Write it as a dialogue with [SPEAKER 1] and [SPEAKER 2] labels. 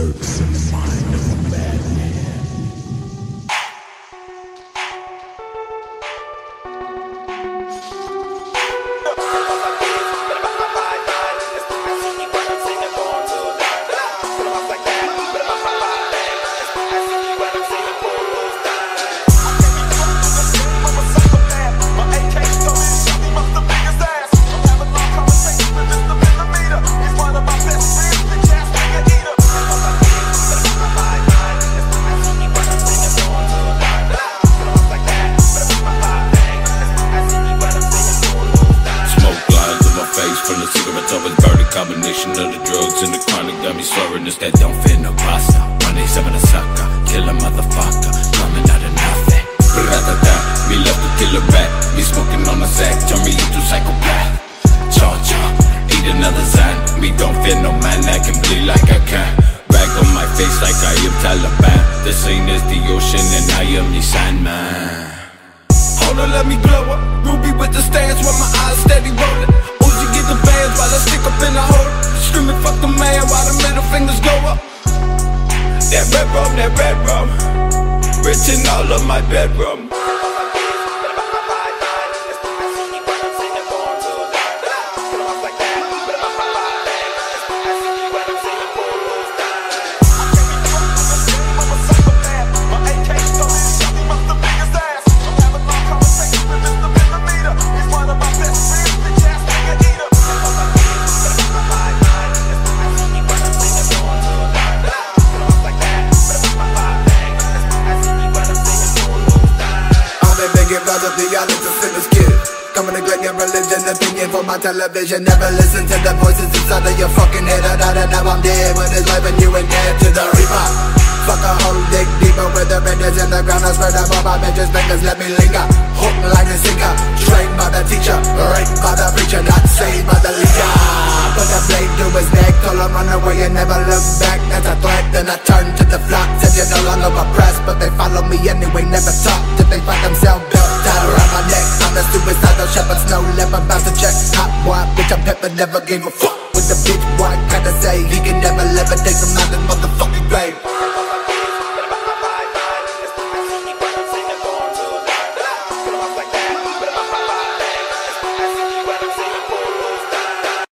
[SPEAKER 1] lurks of
[SPEAKER 2] the drugs and the chronic got me swearing this that don't fit no pasta. Money seven a sucker, kill a motherfucker, coming out of nothing. Ra-da-da, me love to kill a rat. Me smoking on a sack, turn me into psychopath. Cha cha, eat another Zan. Me don't fit no man, I can bleed like I can. Rag on my face like I am Taliban. The scene is the ocean and I am the Sandman. Hold on, let me blow up. Ruby with the stance while my eyes steady rolling. That red rum, that red rum. In all of my bedroom.
[SPEAKER 3] Been begging brothers, the honest to sinners kid. Coming to get your religion, opinion for my television. Never listen to the voices inside of your fucking head. I died and now I'm dead. When it's life and you and dead to the reaper. Fuck a whole dick deeper with the benders in the ground. I spread all my bitches, fingers, let me linger. Hook like a sinker. Trained by the teacher, raped by the preacher, not saved by the leader. Put a blade to his neck, told him run away and never look back. That's a threat, then I turn to the flock. Said you're no longer oppressed, but they follow me anyway, never talk. Till they find themselves tied around my neck. I'm the suicidal shepherd, snow leopard, bound to check. Hot boy, bitch, I'm pepper, never gave a fuck. With the bitch boy, kinda say he can never levitate from out this motherfucker.